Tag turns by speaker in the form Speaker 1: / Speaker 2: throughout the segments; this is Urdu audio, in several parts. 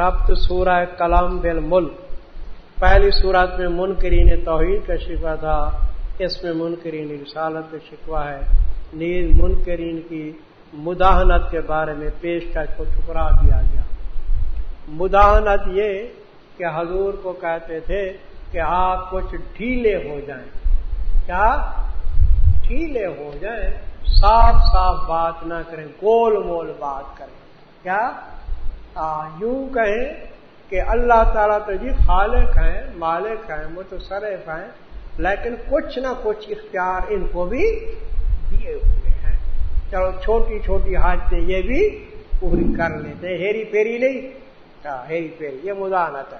Speaker 1: ربط سورہ کلام بل ملک پہلی صورت میں منکرین توحید کا شکوہ تھا، اس میں منکرین رسالت کا شکوہ ہے۔ نیز منکرین کی مداحنت کے بارے میں پیشکش کو ٹھکرا دیا گیا۔ مداحنت یہ کہ حضور کو کہتے تھے کہ آپ کچھ ڈھیلے ہو جائیں۔ کیا؟ ڈھیلے ہو جائیں، صاف صاف بات نہ کریں، گول مول بات کریں۔ کیا؟ یوں کہیں کہ اللہ تعالیٰ تو جی خالق ہیں، مالک ہیں، متصرف ہیں، لیکن کچھ نہ کچھ اختیار ان کو بھی دیے ہوئے ہیں۔ چلو چھوٹی چھوٹی حاجتیں یہ بھی پوری کر لیتے ہیری پیری نہیں۔ ہاں، ہیری پیری، یہ مدانت ہے۔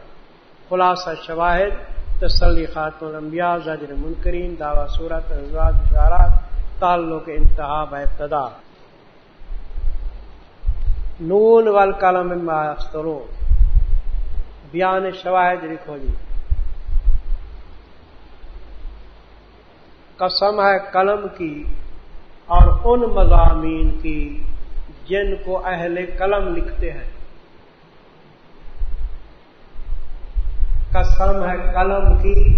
Speaker 1: خلاصہ شواہد، تسلی خاتم الانبیاء، زجر منکرین، دعوی صورت اشارات، تعلق، انتہا ابتدا۔ نون وال کلم مسترو بیان شواہد لکھو جی. قسم ہے قلم کی اور ان مضامین کی جن کو اہل قلم لکھتے ہیں. قسم ہے قلم کی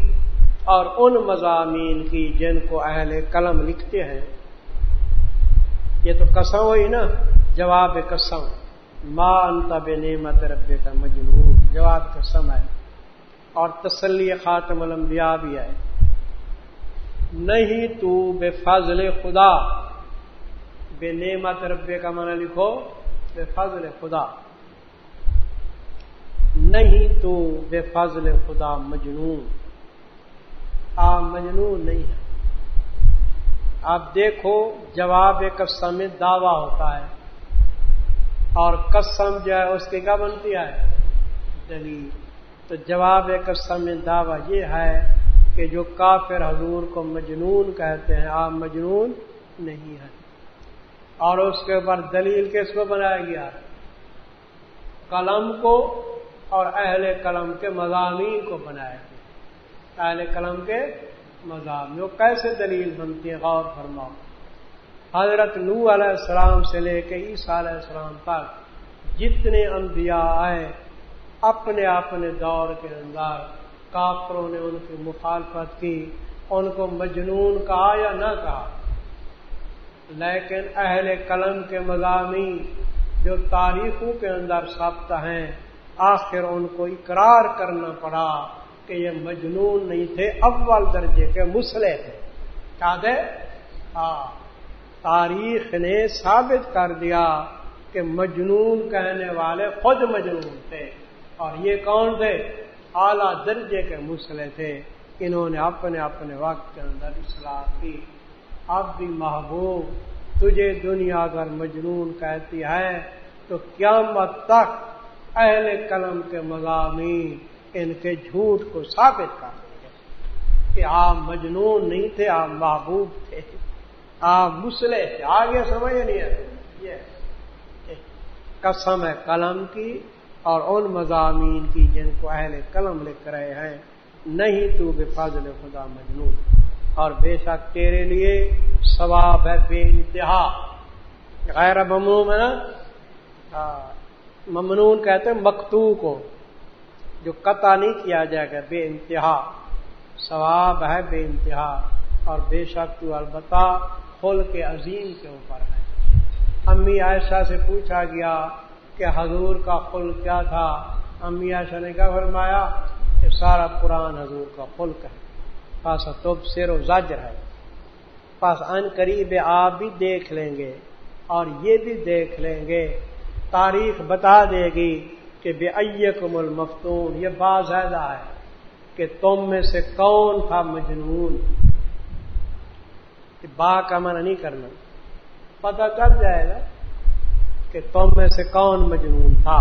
Speaker 1: اور ان مضامین کی جن کو اہل قلم لکھتے ہیں. یہ تو قسم ہوئی نا؟ جواب قسم۔ ماں انتب نعمت رب کا مجموع جواب قسم ہے۔ اور تسلی خاتم الانبیاء بھی ہے۔ نہیں تو بے فضل خدا۔ بے نعمت رب کا من لکھو بے فضل خدا۔ نہیں تو بے فضل خدا مجنون۔ آپ مجنون نہیں ہے۔ آپ دیکھو، جواب قسم میں دعویٰ ہوتا ہے۔ اور قسم جو ہے، اس کی کیا بنتی ہے؟ دلیل۔ تو جواب قسم میں دعویٰ یہ ہے کہ جو کافر حضور کو مجنون کہتے ہیں، آپ مجنون نہیں ہے اور اس کے اوپر دلیل کس کو بنایا گیا قلم کو اور اہل قلم کے مضامین کو بنایا گیا اہل قلم کے مضامین وہ کیسے دلیل بنتی ہے غور فرماؤ۔ حضرت نو علیہ السلام سے لے کے عیسیٰ علیہ السلام تک جتنے انبیاء آئے، اپنے اپنے دور کے اندر کافروں نے ان کی مخالفت کی، ان کو مجنون کہا یا نہ کہا۔ لیکن اہل قلم کے مضامین جو تاریخوں کے اندر ثابت ہیں، آخر ان کو اقرار کرنا پڑا۔ کہ یہ مجنون نہیں تھے، اول درجے کے مسلح تھے۔ کیا ہاں۔ تاریخ نے ثابت کر دیا کہ مجنون کہنے والے خود مجنون تھے۔ اور یہ کون تھے؟ اعلی درجے کے مسئلے تھے۔ انہوں نے اپنے اپنے وقت کے اندر اصلاح کی۔ اب بھی محبوب، تجھے دنیا اگر مجنون کہتی ہے تو قیامت تک اہل قلم کے مضامین ان کے جھوٹ کو ثابت کر دیں کہ آپ مجنون نہیں تھے آپ محبوب تھے۔ آپ مسلح تھے۔ آگے سمجھ نہیں ہے یہ قسم ہے قلم کی اور ان مضامین کی جن کو اہل قلم لکھ رہے ہیں۔ نہیں تو بے فضل خدا مجنون۔ اور بے شک تیرے لیے ثواب ہے بے انتہا۔ غیر ممنوع ہے نا؟ ہاں، ممنون کہتے ہیں مکتو کو۔ جو قطع نہیں کیا جائے گا، بے انتہا۔ ثواب ہے بے انتہا، اور بے شک تو البتہ فل کے عظیم کے اوپر ہے۔ امی عائشہ سے پوچھا گیا کہ حضور کا فل کیا تھا؟ امی عائشہ نے کیا فرمایا؟ کہ سارا قرآن حضور کا فلک ہے۔ پاس تب سیر و زاجر ہے۔ پاس ان قریب آپ بھی دیکھ لیں گے اور یہ بھی دیکھ لیں گے۔ تاریخ بتا دے گی کہ بے ایکم المفتون، یہ بازیدہ ہے کہ تم میں سے کون تھا مجنون؟ با کا من نہیں کرنا۔ پتہ چل جائے گا کہ تم میں سے کون مجنون تھا؟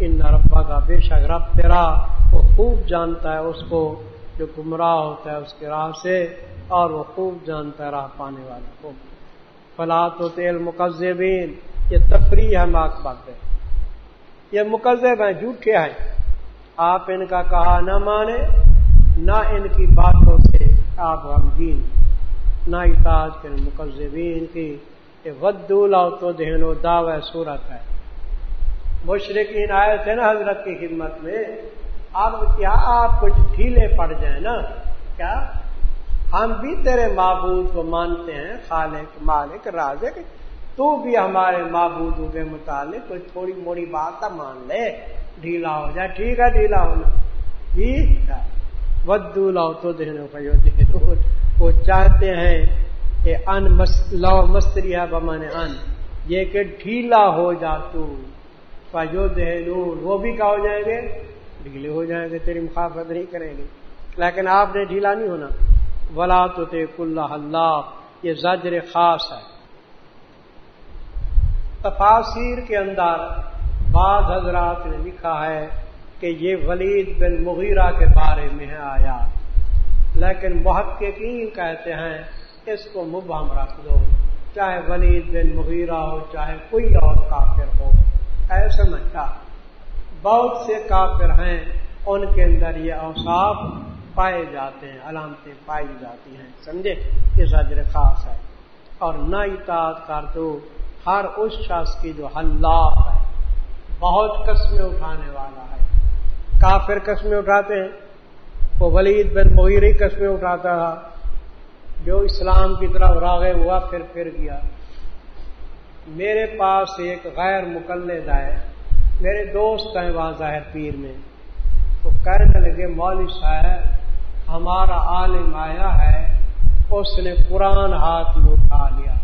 Speaker 1: ان ربا کا بے شک رب تیرا وہ خوب جانتا ہے اس کو جو گمراہ ہوتا ہے اس کی راہ سے، اور وہ خوب جانتا ہے راہ پانے والے کو۔ فلا تو تیل مقزبین یہ تفریح ہے ماک بات ہے یہ مقدب ہیں جھوٹے ہیں۔ آپ ان کا کہا نہ مانے نہ ان کی باتوں سے آپ غمگین۔ نہ اتاج کے مقزبین کی ودو لاؤ تو دہن و دعو صورت ہے۔ مشرقین آئے تھے نا حضرت کی خدمت میں۔ اب کیا آپ کچھ ڈھیلے پڑ جائیں نا؟ کیا؟ ہم بھی تیرے معبود کو مانتے ہیں، خالق، مالک، رازق۔ تو بھی ہمارے معبودوں کے متعلق کوئی تھوڑی موڑی بات مان لے۔ ڈھیلا ہو جائے۔ ٹھیک ہے، ڈھیلا ہونا ٹھیک ہے۔ ودو لاؤ تو دہنو وہ چاہتے ہیں کہ ان لو مستری ہے بمانے ان۔ یہ کہ ڈھیلا ہو جا تو جو دہنور وہ بھی کیا ہو جائیں گے؟ ڈھیلے ہو جائیں گے۔ تیری مخافت نہیں کریں گے۔ لیکن آپ نے ڈھیلا نہیں ہونا۔ ولا تو اللہ اللہ، یہ زجر خاص ہے۔ تفاصیر کے اندر بعض حضرات نے لکھا ہے کہ یہ ولید بن مغیرہ کے بارے میں ہے آیا لیکن محققین کہتے ہیں اس کو مبہم رکھ دو، چاہے ولید بن مغیرہ ہو، چاہے کوئی اور کافر ہو۔ ایسے سمجھتا بہت سے کافر ہیں، ان کے اندر یہ اوساف پائے جاتے ہیں، علامتیں پائی جاتی ہیں۔ سمجھے؟ یہ زجر خاص ہے۔ اور نہ اطاعت کر دو ہر اس شخص کی جو حلاف ہے، بہت قسمیں اٹھانے والا ہے۔ کافر قسمیں اٹھاتے ہیں، وہ ولید بن مغیری قسمیں اٹھاتا تھا۔ جو اسلام کی طرف راغب ہوا، پھر پھر گیا۔ میرے پاس ایک غیر مقلد ہے میرے دوست ہیں وہاں ظاہر پیر میں۔ تو کہنے لگے، مولوی صاحب، ہمارا عالم آیا ہے، اس نے قرآن ہاتھ میں اٹھا لیا۔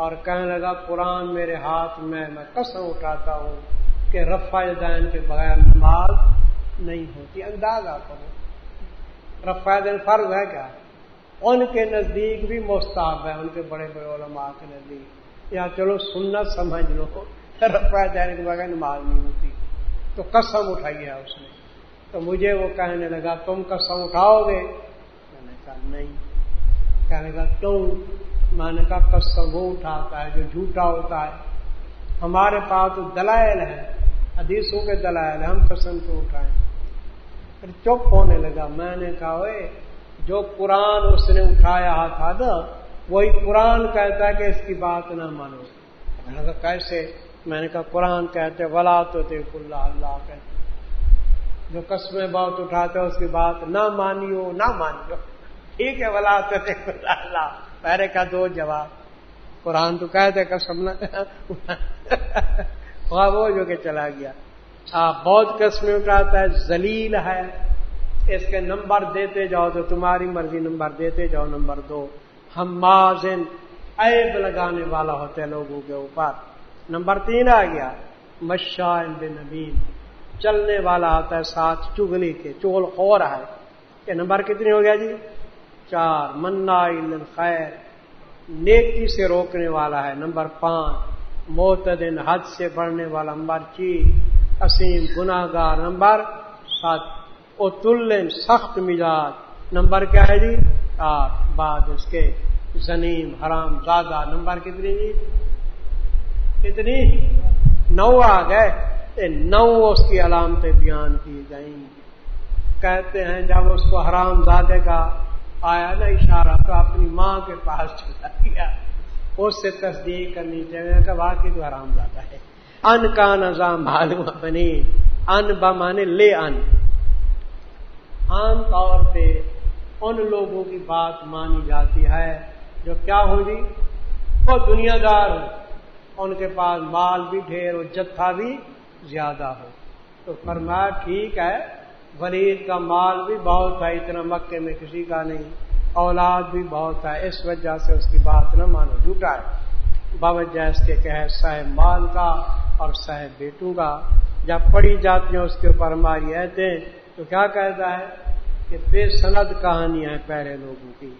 Speaker 1: اور کہنے لگا، قرآن میرے ہاتھ میں میں قسم اٹھاتا ہوں کہ رفا دین کے بغیر نماز نہیں ہوتی. اندازہ کرو. رفا دین فرض ہے کیا؟ ان کے نزدیک بھی مستعب ہے ان کے بڑے بڑے علماء کے نزدیک. یا چلو سنت سمجھ لو رفا دین کے بغیر نماز نہیں ہوتی. تو قسم اٹھائی ہے اس نے. تو مجھے وہ کہنے لگا، تم قسم اٹھاؤ گے؟ میں نے کہا، نہیں. کہنے لگا تم میں نے کہا قسم وہ اٹھاتا ہے جو جھوٹا ہوتا ہے ہمارے پاس تو دلائل ہے حدیثوں کے دلائل ہم قسم کو اٹھائیں پھر چپ ہونے لگا میں نے کہا وہ جو قرآن اس نے اٹھایا تھا نا وہی قرآن کہتا ہے کہ اس کی بات نہ مانو میں نے کہا کیسے میں نے کہا قرآن کہتے ولا تو دیکھ اللہ اللہ کہتے جو قسمیں بہت اٹھاتے اس کی بات نہ مانیو نہ مانیو ٹھیک ہے ولا تو دیکھ اللہ پہرے کا دو جواب۔ قرآن تو کہتے قسم وہ جو کہ چلا گیا۔ آپ بہت قسمیں اٹھاتا ہے زلیل ہے۔ اس کے نمبر دیتے جاؤ تو تمہاری مرضی نمبر دیتے جاؤ نمبر دو۔ ہم مازن عیب لگانے والا ہوتے لوگوں کے اوپر۔ نمبر تین آ گیا مشاء بن نبین چلنے والا آتا ہے ساتھ چگلی کے چول خور ہے۔ یہ نمبر کتنی ہو گیا جی؟ چار منا خیر، نیکی سے روکنے والا ہے۔ نمبر پانچ معتدن حد سے بڑھنے والا۔ نمبر چیز اسیم گناہ گار نمبر سات او تلن سخت مزاج۔ نمبر کیا ہے جی؟ آٹھ، بعد اس کے زنیم، حرام، زیادہ۔ نمبر کتنی جی؟ کتنی؟ نو آ گئے۔ نو اس کی علامتیں بیان کی جائیں گی کہتے ہیں جب اس کو حرام زادے کا آیا نا اشارہ تو اپنی ماں کے پاس چلا گیا۔ اس سے تصدیق کرنی چاہیے کہ واقعی تو آرام جاتا ہے۔ ان کا نظام معلوم بنی ان بمانے لے ان۔ عام طور پہ ان لوگوں کی بات مانی جاتی ہے جو کیا ہوگی جی؟ وہ دنیا دار ہو ان کے پاس مال بھی ڈھیر ہو جتھا بھی زیادہ ہو۔ تو فرمایا ٹھیک ہے۔ ولید کا مال بھی بہت ہے اتنا مکے میں کسی کا نہیں۔ اولاد بھی بہت ہے اس وجہ سے اس کی بات نہ مانو۔ جھوٹا ہے۔ باوجہ اس کے کہ صاحب مال کا اور صاحب بیٹوں کا۔ جب پڑھی جاتی ہیں اس کے اوپر ہماری ایتے تو کیا کہتا ہے؟ کہ بے سند کہانیاں ہیں پہلے لوگوں کی۔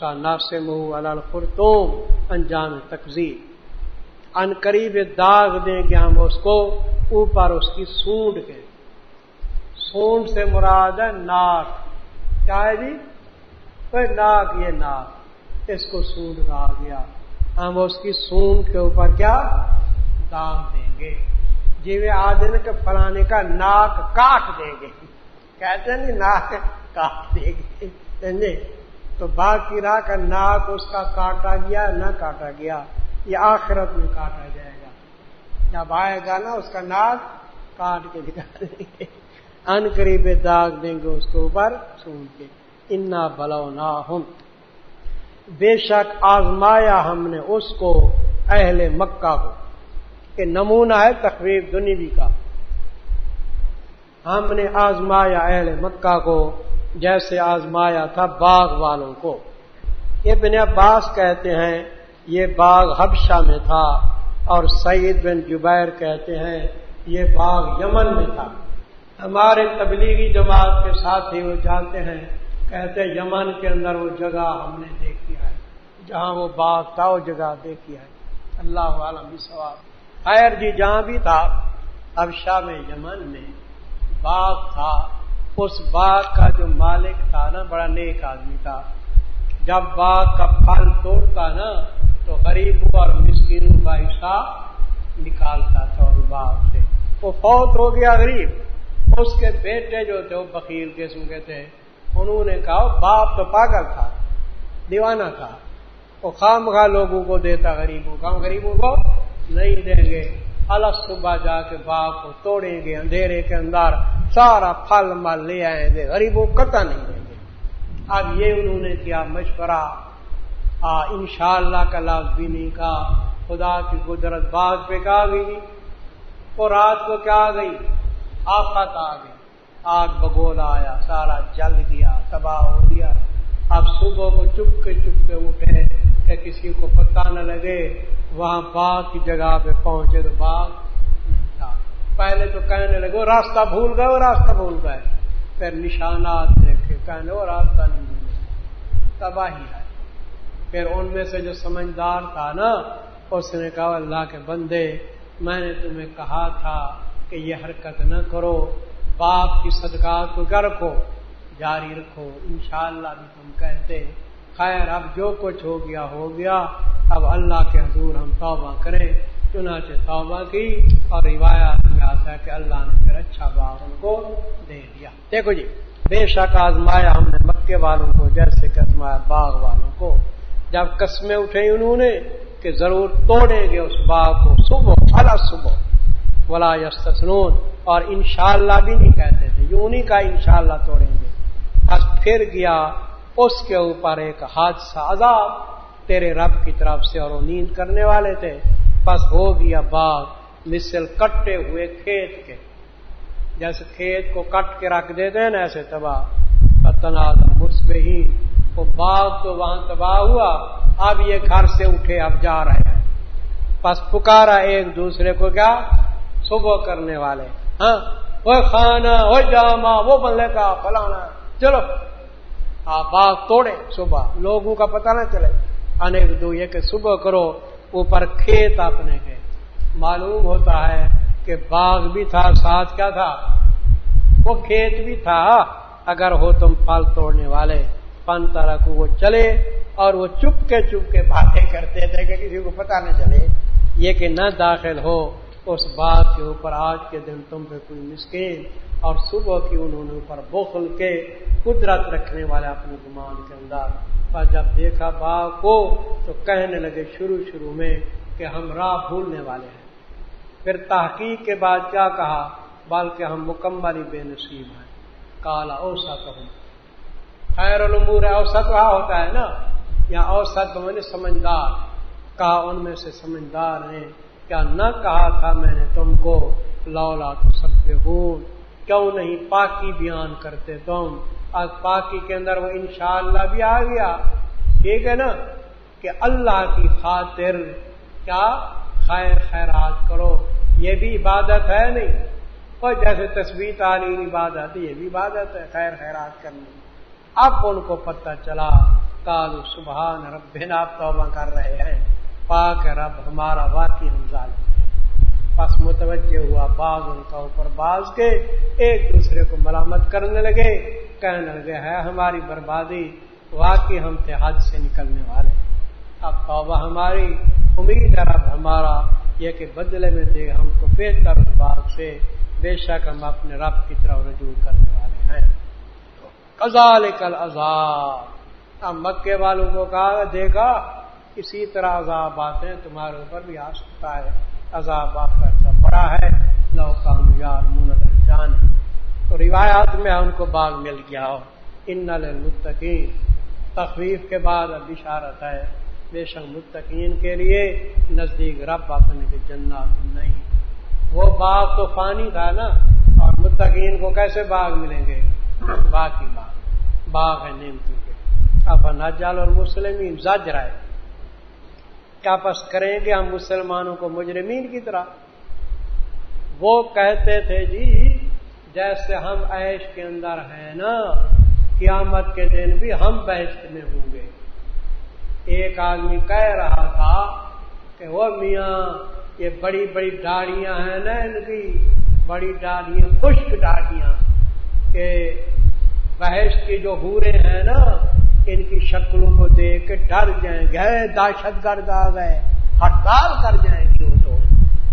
Speaker 1: سا ناسے منہ الخرتوم انجام تقزیر ان قریب داغ دیں گے ہم اس کو، اوپر اس کی سونڈ کے۔ سونڈ سے مراد ہے ناک۔ کیا ہے جی؟ کوئی ناک، یہ ناک۔ اس کو سونڈ کہا گیا۔ ہم اس کی سونڈ کے اوپر کیا؟ دام دیں گے۔ جی وہ آدمی کے فلانے کا ناک کاٹ دیں گے۔ کہتے ہیں نہیں جی، ناک کاٹ دیں گے۔ سمجھے تو باقی راہ کا ناک اس کا کاٹا گیا، نہ کاٹا گیا۔ یہ آخرت میں کاٹا جائے گا۔ جب آئے گا نا، اس کا ناک کاٹ کے دکھا دیں گے۔ ان قریب داغ دیں گے اس کے اوپر سن کے۔ انا بلو نہ بے شک آزمایا ہم نے اس کو، اہل مکہ کو، کہ نمونہ ہے تقریب دنوی کا۔ ہم نے آزمایا اہل مکہ کو، جیسے آزمایا تھا باغ والوں کو۔ ابن عباس کہتے ہیں، یہ باغ حبشہ میں تھا، اور سعید بن جبیر کہتے ہیں، یہ باغ یمن میں تھا۔ ہمارے تبلیغی جماعت کے ساتھ ہی وہ جانتے ہیں، کہتے یمن کے اندر وہ جگہ ہم نے دیکھی ہے، جہاں وہ باغ تھا وہ جگہ دیکھی ہے۔ اللہ عالم بھی سوال خیر جی جہاں بھی تھا ابشا میں یمن میں باغ تھا۔ اس باغ کا جو مالک تھا نا، بڑا نیک آدمی تھا۔ جب باغ کا پھل توڑتا نا، تو غریبوں اور مسکینوں کا حصہ نکالتا تھا اس باغ سے۔ وہ فوت ہو گیا غریب۔ اس کے بیٹے جو تھے، وہ بکیر قسم کے تھے انہوں نے کہا باپ تو پاگل تھا، دیوانہ تھا۔ وہ خام خواہ لوگوں کو دیتا، غریبوں کا۔ غریبوں کو نہیں دیں گے۔ الگ صبح جا کے باغ کو توڑیں گے، اندھیرے کے اندر سارا پھل مل لے آئیں گے۔ غریبوں قطع نہیں دیں گے۔ اب یہ انہوں نے کیا مشورہ۔ ان شاء اللہ کا لفظ بھی نہیں کہا خدا کی قدرت باغ پہ کہا گئی۔ وہ رات کو کیا آ گئی؟ آفت آ گئی۔ آگ بگول آیا، سارا جل گیا، تباہ ہو گیا۔ اب صبح کو چپ کے چپ کے اٹھے کہ کسی کو پتہ نہ لگے، وہاں باغ کی جگہ پہ پہنچے تو باغ تھا پہلے تو کہنے لگے راستہ بھول گئے، وہ راستہ بھول گئے۔ پھر نشانات دیکھے، کہنے وہ راستہ نہیں بھولے تباہی ہے۔ پھر ان میں سے جو سمجھدار تھا نا، اس نے کہا، اللہ کے بندے، میں نے تمہیں کہا تھا کہ یہ حرکت نہ کرو، باپ کی صدقات کو کیا رکھو؟ جاری رکھو۔ انشاءاللہ بھی تم کہتے خیر، اب جو کچھ ہو گیا ہو گیا۔ اب اللہ کے حضور ہم توبہ کریں۔ چنانچہ توبہ کی اور روایات میں آتا ہے کہ اللہ نے پھر اچھا باغ ان کو دے دیا۔ دیکھو جی بے شک آزمایا ہم نے مکے والوں کو، جیسے کہ آزمایا باغ والوں کو۔ جب قسمیں اٹھے انہوں نے کہ ضرور توڑیں گے اس باغ کو، صبح اللہ صبح۔ ولا یستسنون اور انشاءاللہ بھی نہیں کہتے تھے۔ یوں نہیں کا انشاءاللہ توڑیں گے۔ بس پھر گیا اس کے اوپر ایک حادثہ عذاب تیرے رب کی طرف سے اور وہ نیند کرنے والے تھے۔ بس ہو گیا باغ مثل کٹے ہوئے کھیت کے۔ جیسے کھیت کو کٹ کے رکھ دیتے ہیں نا ایسے تباہ۔ پتنا مسبہ وہ باغ تو وہاں تباہ ہوا۔ اب یہ گھر سے اٹھے، اب جا رہے ہیں۔ بس پکارا ایک دوسرے کو، کیا؟ صبح کرنے والے۔ ہاں۔ وہ کھانا وہ جاما وہ بندے کا فلانا۔ چلو۔ آپ باغ توڑے صبح۔ لوگوں کا پتہ نہ چلے۔ انیک دو یہ کہ صبح کرو اوپر کھیت اپنے کے۔ معلوم ہوتا ہے کہ باغ بھی تھا ساتھ کیا تھا؟ وہ کھیت بھی تھا۔ اگر ہو تم پھل توڑنے والے پن کو وہ چلے اور وہ چپ کے چپ کے باتیں کرتے تھے کہ کسی کو پتہ نہ چلے۔ یہ کہ نہ داخل ہو۔ اس بات کے اوپر آج کے دن تم پہ کوئی مسکین اور صبح کی انہوں نے اوپر بخل کے قدرت رکھنے والے اپنے گمان کے اندر۔ پر جب دیکھا باغ کو تو کہنے لگے شروع شروع میں کہ ہم راہ بھولنے والے ہیں۔ پھر تحقیق کے بعد کیا کہا؟ بلکہ ہم مکمل ہی بے نصیب ہیں۔ کالا اوسط ہوں خیر العمور اوسط وہاں ہوتا ہے نا؟ یا اوسط میں نے سمجھدار۔ کہا ان میں سے سمجھدار ہیں کیا نہ کہا تھا میں نے تم کو، لولا تو سب کیوں نہیں پاکی بیان کرتے تم؟ آج پاکی کے اندر وہ انشاءاللہ بھی آ گیا۔ ٹھیک ہے نا؟ کہ اللہ کی خاطر کیا خیر خیرات کرو۔ یہ بھی عبادت ہے نہیں؟ اور جیسے تصویر تعلیم عبادت یہ بھی عبادت ہے، خیر خیرات کرنی۔ اب ان کو پتہ چلا کالو سبحان رب آپ توبہ کر رہے ہیں۔ پاک رب، ہمارا واقعی ہم ظالم پس متوجہ ہوا بعض ان کا اوپر باز کے ایک دوسرے کو ملامت کرنے لگے، کہنے لگے، ہے ہماری بربادی، واقعی ہم تھے حد سے نکلنے والے اب توبہ ہماری، امید ہے رب ہمارا یہ کہ بدلے میں دے ہم کو بہتر باغ سے بے شک ہم اپنے رب کی طرف رجوع کرنے والے ہیں۔ کزال کل اب مکے والوں کو کہا، دیکھا اسی طرح عذاب آتے ہیں، تمہارے اوپر بھی آ سکتا ہے۔ عذاب آخر کا بڑا ہے۔ لو کام یار من جان تو روایات میں ان کو باغ مل گیا ہو۔ ان متقین تخویف کے بعد اب اشارت ہے۔ بے شک متقین کے لیے نزدیک رب اپنے کے جنات نہیں۔ وہ باغ تو پانی تھا نا۔ اور متقین کو کیسے باغ ملیں گے؟ باغ کی باغ۔ باغ ہے نیمتوں کے۔ اب نجال اور مسلم زج رہے کیا کریں گے ہم مسلمانوں کو مجرمین کی طرح۔ وہ کہتے تھے جی جیسے ہم عیش کے اندر ہیں نا، قیامت کے دن بھی ہم بحث میں ہوں گے۔ ایک آدمی کہہ رہا تھا کہ، وہ میاں، یہ بڑی بڑی ڈاڑیاں ہیں نا ان کی، بڑی ڈاڑیاں، خشک ڈاڑیاں کہ بحث کی جو ہورے ہیں نا ان کی شکلوں کو دیکھ کے ڈر جائیں گے۔ دہشت گرد آ گئے ہڑتال کر جائیں گے وہ تو۔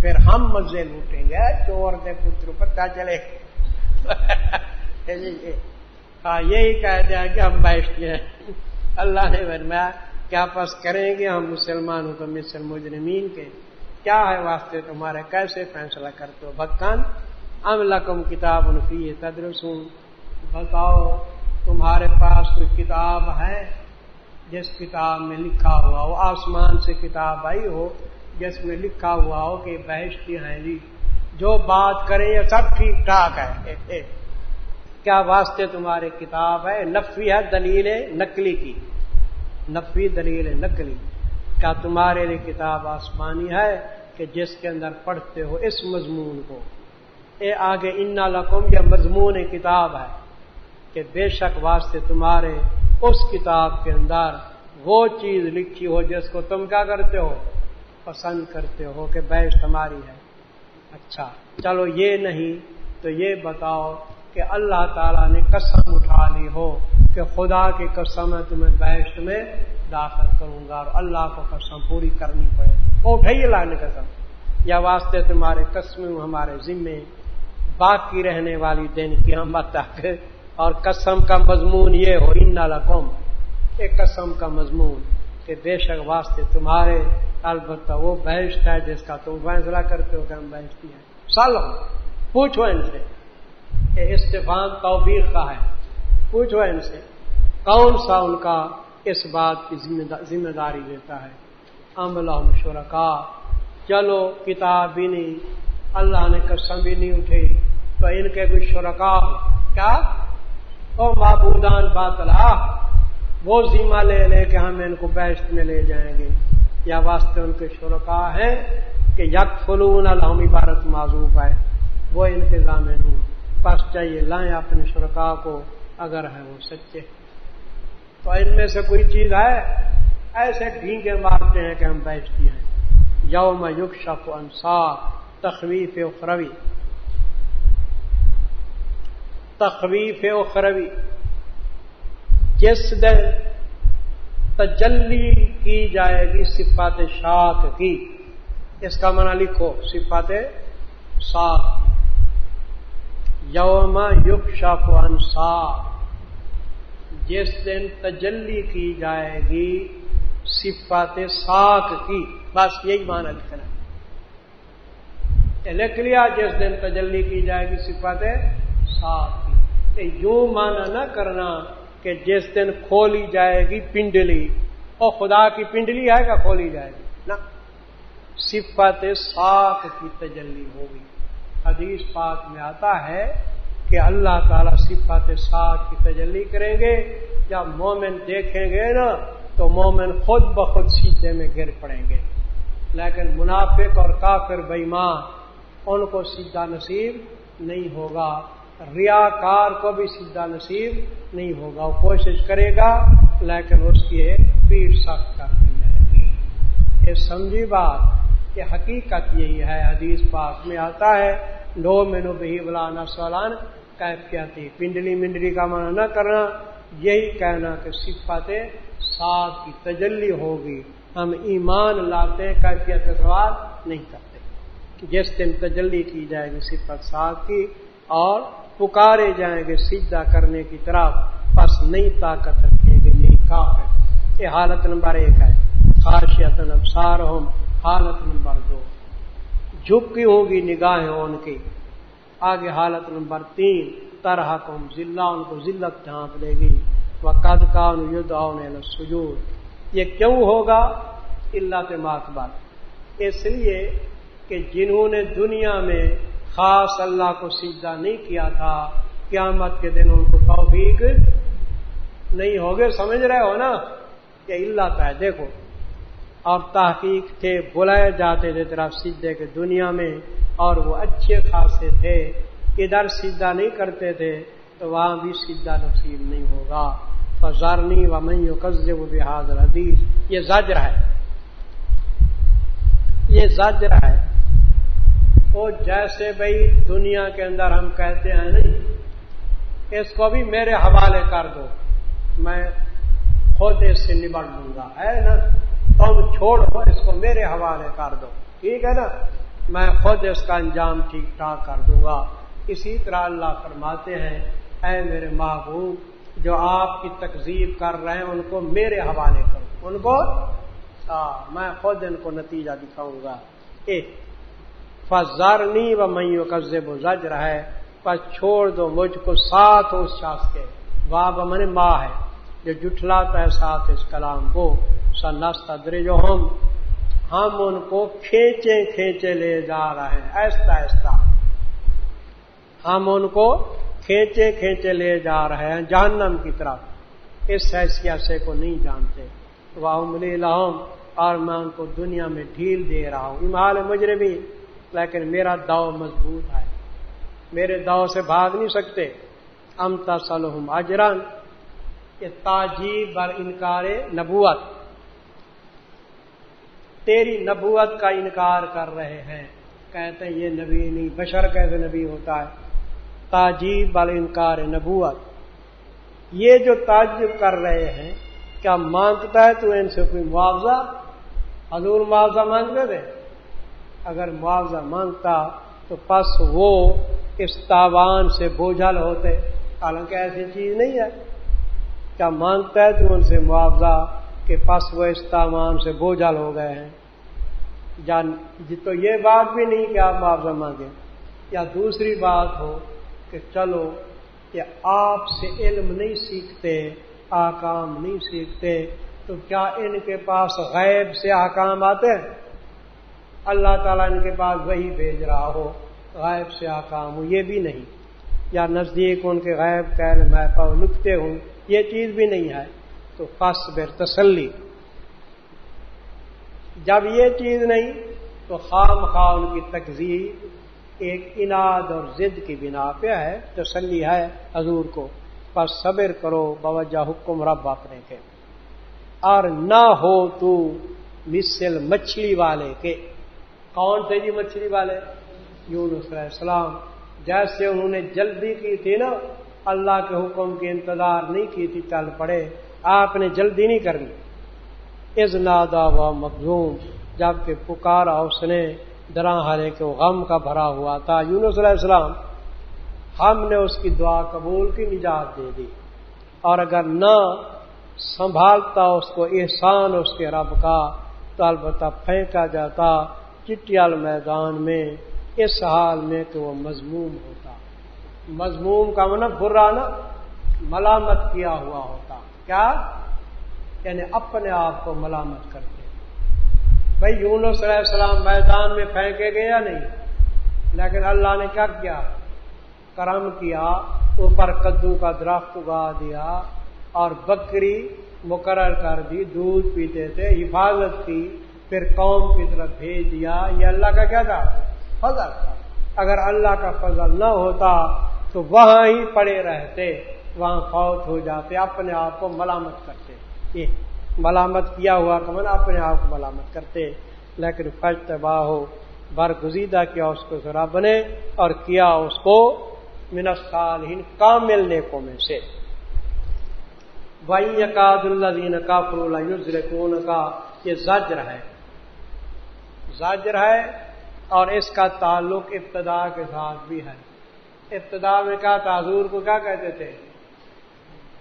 Speaker 1: پھر ہم مزے لوٹیں گے۔ چور دے پتر پتا چلے۔ ہاں یہی کہہ دیا کہ ہم بیٹھتے ہیں۔ اللہ نے فرمایا کیا پس کریں گے ہم مسلمانوں کو مصر مجرمین کے؟ کیا ہے واسطے تمہارے؟ کیسے فیصلہ کرتے ہو؟ بکن ام لکم کتاب انفی تدرسوں بتاؤ تمہارے پاس کوئی کتاب ہے جس کتاب میں لکھا ہوا ہو؟ آسمان سے کتاب آئی ہو جس میں لکھا ہوا ہو کہ بحثی ہیں جی۔ جو بات کریں یہ سب ٹھیک ٹھاک ہے۔ کیا واسطے تمہارے کتاب ہے؟ نفی ہے دلیل نقلی کی۔ نفی دلیل نقلی۔ کیا تمہارے لیے کتاب آسمانی ہے کہ جس کے اندر پڑھتے ہو اس مضمون کو؟ اے آگے، انا لقم یا مضمون کتاب ہے۔ کہ بے شک واسطے تمہارے اس کتاب کے اندر وہ چیز لکھی ہو جس کو تم کیا کرتے ہو؟ پسند کرتے ہو کہ بیش تمہاری ہے۔ اچھا چلو یہ نہیں تو یہ بتاؤ کہ اللہ تعالیٰ نے قسم اٹھا لی ہو کہ خدا کی قسم ہے تمہیں بیشت میں داخل کروں گا اور اللہ کو قسم پوری کرنی پڑے۔ وہ اٹھائیے لانے قسم۔ یا واسطے تمہارے قسم ہمارے ذمے باقی رہنے والی دن کی ہم تک اور قسم کا مضمون یہ ہو، ان قوم ایک قسم کا مضمون کہ بے شک واسطے تمہارے البتہ وہ بحث ہے جس کا تم فیصلہ کرتے ہو کہ ہم بحث ہیں۔ سالو پوچھو ان سے کہ استفان توبیق کا ہے۔ پوچھو ان سے کون سا ان کا اس بات کی ذمہ داری دیتا ہے۔ عملہ شرکا، چلو کتاب بھی نہیں، اللہ نے قسم بھی نہیں اٹھے تو ان کے کوئی شرکا ہو۔ کیا؟ او معبودان باطلا وہ ذمہ لے لے کہ ہم ان کو بیشت میں لے جائیں گے۔ یا واسطے ان کے شرکا ہے کہ یک فلون الحم عبارت معذوف ہے، وہ انتظام ہوں۔ پس چاہیے لائیں اپنے شرکا کو اگر ہے وہ سچے۔ تو ان میں سے کوئی چیز ہے؟ ایسے ڈھینگے مارتے ہیں کہ ہم بیٹھتی ہیں۔ یوم یوگ شف انسا تخویف اخروی۔ تخویف اخروی جس دن تجلی کی جائے گی، صفات شاخ کی۔ اس کا منع لکھو، صفات شاخ یوم یوگ شف انسا جس دن تجلی کی جائے گی، صفات ساک کی۔ بس یہی معنی لکھنا لکھ لیا، جس دن تجلی کی جائے گی، صفات ساک کی یوں مانا نہ کرنا کہ جس دن کھولی جائے گی پنڈلی اور خدا کی پنڈلی ہے گا کھولی جائے گی؟ نا صفت ساک کی تجلی ہوگی۔ حدیث پاک میں آتا ہے کہ اللہ تعالیٰ صفات ساتھ کی تجلی کریں گے۔ جب مومن دیکھیں گے نا، تو مومن خود بخود سیدھے میں گر پڑیں گے۔ لیکن منافق اور کافر بےمان ان کو سیدھا نصیب نہیں ہوگا۔ ریاکار کو بھی سیدھا نصیب نہیں ہوگا، وہ کوشش کرے گا، لیکن اس کی پیٹ سخت کر دی جائے گی۔ یہ سمجھی بات کہ حقیقت یہی ہے، حدیث پاک میں آتا ہے، لو مینو بہی بلانا سولان کیفیاتی پنڈلی منڈلی کا معنی نہ کرنا، یہی کہنا کہ صفت ساتھ کی تجلی ہوگی۔ ہم ایمان لاتے، کیفیت کا سوال نہیں کرتے۔ جس دن تجلی کی جائے گی صفت ساتھ کی، اور پکارے جائیں گے سیدھا کرنے کی طرف بس نئی طاقت رکھے گی یہی کاف ہے۔ یہ حالت نمبر ایک ہے۔ خارشیت ابسار ہم حالت نمبر دو۔ جھکی ہوگی نگاہیں ان کی۔ آگے حالت نمبر تین طرح کم ضلع ان کو ذلت ڈھانپ لے گی۔ وہ قد کا سجود یہ کیوں ہوگا؟ اللہ کے ماکبر اس لیے کہ جنہوں نے دنیا میں خاص اللہ کو سیدھا نہیں کیا تھا، قیامت کے دن ان کو توفیق نہیں ہوگے سمجھ رہے ہو نا؟ کہ اللہ کا ہے دیکھو۔ اور تحقیق تھے، بلائے جاتے تھے طرف سیدھے کے دنیا میں، اور وہ اچھے خاصے تھے۔ ادھر سیدھا نہیں کرتے تھے، تو وہاں بھی سیدھا نصیب نہیں ہوگا۔ فضارنی و میو قزے و بحاظ حدیث یہ زجر ہے۔ یہ زجر ہے۔ وہ جیسے بھائی دنیا کے اندر ہم کہتے ہیں نہیں، اس کو بھی میرے حوالے کر دو، میں خود اس سے نمٹ دوں گا۔ ہے نا؟ تم چھوڑو اس کو میرے حوالے کر دو۔ ٹھیک ہے نا؟ میں خود اس کا انجام ٹھیک ٹھاک کر دوں گا۔ اسی طرح اللہ فرماتے ہیں، اے میرے محبوب، جو آپ کی تقزیب کر رہے ہیں، ان کو میرے حوالے کرو۔ ان کو؟ میں خود ان کو نتیجہ دکھاؤں گا۔ فضارنی و میو قزب و زجر ہے پر چھوڑ دو مجھ کو ساتھ اس شخص کے۔ واہ من ماں ہے، جو جٹلاتا ہے ساتھ اس کلام کو۔ سنستا جو ہم ہم ان کو کھینچے کھینچے لے جا رہے ہیں۔ ایسا ایسا۔ ہم ان کو کھینچے کھینچے لے جا رہے ہیں جہنم کی طرف۔ اس حیثیت سے کو نہیں جانتے۔ واہ اور میں ان کو دنیا میں ڈھیل دے رہا ہوں۔ امال مجرے بھی لیکن میرا داؤ مضبوط ہے۔ میرے داؤ سے بھاگ نہیں سکتے۔ امتا سلحم اجرن یہ تاجیب بر انکار نبوت۔ تیری نبوت کا انکار کر رہے ہیں۔ کہتے ہیں یہ نبی نہیں، بشر کیسے نبی ہوتا ہے؟ تاجیب بل انکار نبوت۔ یہ جو تعجب کر رہے ہیں، کیا مانگتا ہے تو ان سے کوئی معاوضہ؟ حضور معاوضہ مانگتے تھے؟ اگر معاوضہ مانگتا تو پس وہ اس تاوان سے بوجھل ہوتے۔ حالانکہ ایسی چیز نہیں ہے۔ کیا مانگتا ہے تو ان سے معاوضہ کہ پس وہ اس تاوان سے بوجھل ہو گئے ہیں۔ جان جی تو یہ بات بھی نہیں کہ آپ معاوضہ مانگیں۔ یا دوسری بات ہو کہ چلو کہ آپ سے علم نہیں سیکھتے، آکام نہیں سیکھتے، تو کیا ان کے پاس غیب سے آکام آتے ہیں؟ اللہ تعالیٰ ان کے پاس وہی بھیج رہا ہو، غائب سے آکام ہو، یہ بھی نہیں۔ یا نزدیک ان کے غائب کہہ میں پاؤ لکھتے ہوں، یہ چیز بھی نہیں ہے۔ تو فس بیر تسلی۔ جب یہ چیز نہیں، تو خام خواہ ان کی تقزیر ایک اناد اور ضد کی بنا پہ ہے، تسلی ہے حضور کو۔ بس صبر کرو باوجہ حکم رب اپنے کے۔ اور نہ ہو تو مسل مچھلی والے کے۔ کون تھے جی مچھلی والے؟ یونس علیہ السلام۔ جیسے انہوں نے جلدی کی تھی نا، اللہ کے حکم کی انتظار نہیں کی تھی، چل پڑے۔ آپ نے جلدی نہیں کرنی۔ از نادا و مخزوم جبکہ پکارا اس نے درا ہرے کے غم کا بھرا ہوا تھا۔ یونس علیہ السلام، ہم نے اس کی دعا قبول کی، نجات دے دی۔ اور اگر نہ سنبھالتا، اس کو احسان اس کے رب کا، تو البتہ پھینکا جاتا۔ چٹیال میدان میں، اس حال میں کہ وہ مضموم ہوتا۔ مضموم کا من برا نا، ملامت کیا ہوا ہوتا۔ کیا؟ یعنی اپنے آپ کو ملامت کرتے۔ بھائی یونس علیہ السلام میدان میں پھینکے گئے یا نہیں؟ لیکن اللہ نے کیا کیا؟ کرم کیا، اوپر کدو کا درخت اگا دیا اور بکری مقرر کر دی، دودھ پیتے تھے، حفاظت کی۔ پھر قوم کی طرف بھیج دیا۔ یہ اللہ کا کیا تھا؟ فضل تھا۔ اگر اللہ کا فضل نہ ہوتا تو وہاں ہی پڑے رہتے، وہاں فوت ہو جاتے، اپنے آپ کو ملامت کرتے۔ یہ ملامت کیا ہوا کمن اپنے آپ کو ملامت کرتے، لیکن فج تباہ ہو، برگزیدہ کیا اس کو ذرا بنے اور کیا اس کو منسال ہند کامل نیکوں میں سے۔ بھائی یقاد اللہ دین کا فرول کا یہ زجر ہے۔ زاجر ہے اور اس کا تعلق ابتدا کے ساتھ بھی ہے۔ ابتدا میں کہا تعزور کو کیا کہتے تھے؟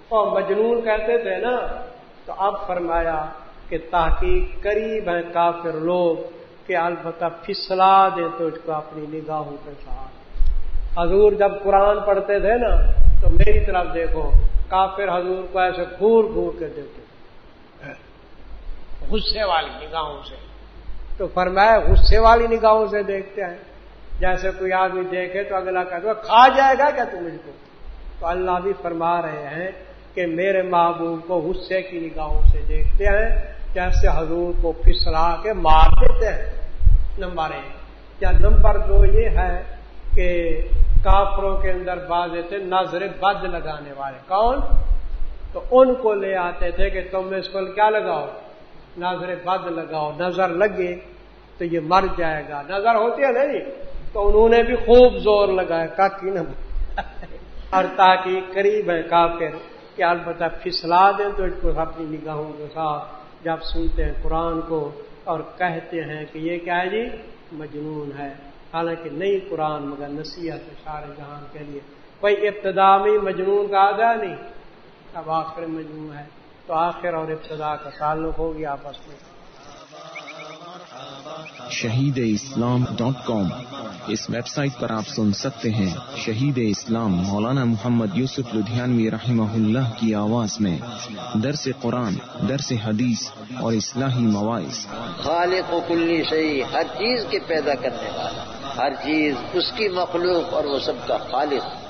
Speaker 1: اور مجنون کہتے تھے نا، تو اب فرمایا کہ تحقیق قریب ہیں کافر لوگ کہ البتہ پھسلا دے تو اس کو اپنی نگاہوں کے ساتھ۔ حضور جب قرآن پڑھتے تھے نا، تو میری طرف دیکھو، کافر حضور کو ایسے گور گور کے دیتے۔ غصے والی نگاہوں سے۔ تو فرمایا غصے والی نگاہوں سے دیکھتے ہیں۔ جیسے کوئی آدمی دیکھے تو اگلا کہ کھا جائے گا کیا تم اس کو؟ تو اللہ بھی فرما رہے ہیں کہ میرے محبوب کو غصے کی نگاہوں سے دیکھتے ہیں، جیسے حضور کو پھسلا کے مار دیتے ہیں۔ نمبر ایک۔ یا نمبر دو یہ ہے کہ کافروں کے اندر بازے تھے نظر بد لگانے والے۔ کون؟ تو ان کو لے آتے تھے کہ تم اس کو کیا لگاؤ؟ نظر بد لگاؤ، نظر لگے تو یہ مر جائے گا۔ نظر ہوتی ہے نہیں جی؟ تو انہوں نے بھی خوب زور لگایا، کاکی نہ اور تاکہ قریب ہے کافر، کہ البتہ پھسلا دیں تو اس کو اپنی نگاہوں کے ساتھ جب سنتے ہیں قرآن کو اور کہتے ہیں کہ یہ کیا ہے جی؟ مجنون ہے۔ حالانکہ نئی قرآن، مگر نصیحت ہے سارے جہان کے لیے۔ کوئی ابتدا میں مجنون کا آگا نہیں، اب آخر مجنون ہے۔ تو آخر اور ابتدا کا تعلق ہوگی آپس میں۔
Speaker 2: Shaheed Islam dot com. اس ویب سائٹ پر آپ سن سکتے ہیں شہید اسلام مولانا محمد یوسف لدھیانوی رحمہ اللہ کی آواز میں۔ درس قرآن درس حدیث اور اصلاحی مواعث۔
Speaker 3: خالق و کلی صحیح ہر چیز کے پیدا کرنے والا ہر چیز اس کی مخلوق اور وہ سب کا خالق۔